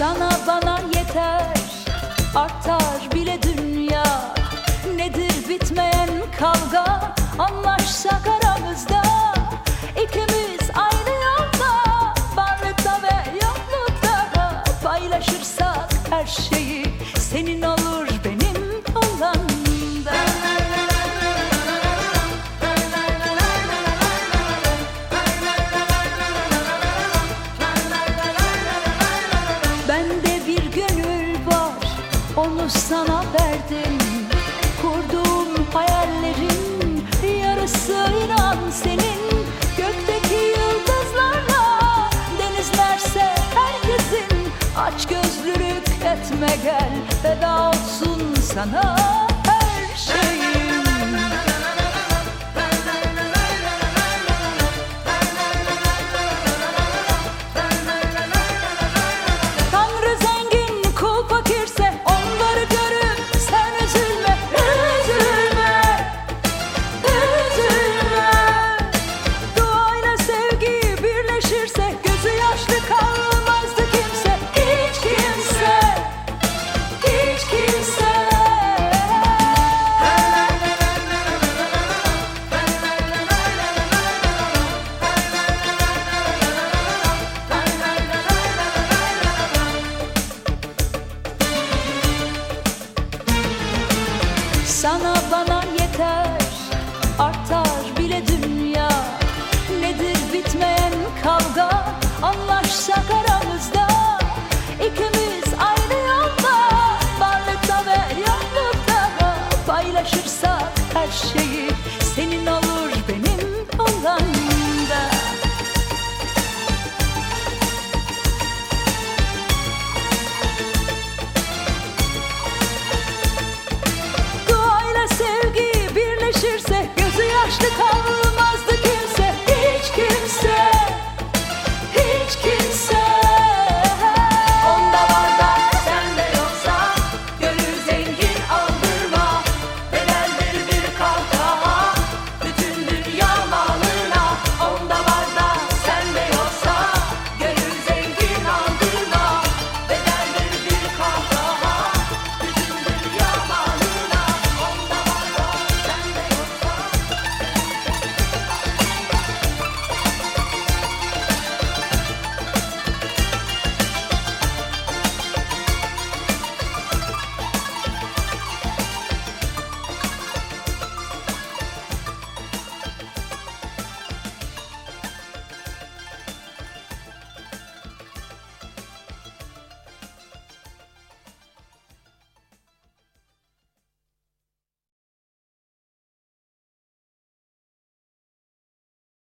Sana bana yeter. Artar bile dünya. Nedir bitmeyen kavga? Anlaşsak aramızda. İkimiz aynı yolda. Varlıkta ve yoklukta Paylaşırsak her şeyi Sana verdim. Kurduğum hayallerin Yarısı inan senin. Gökteki yıldızlarla Denizlerse herkesin Aç gözlülük etme gel Feda olsun sana Sana bana yeter. Artar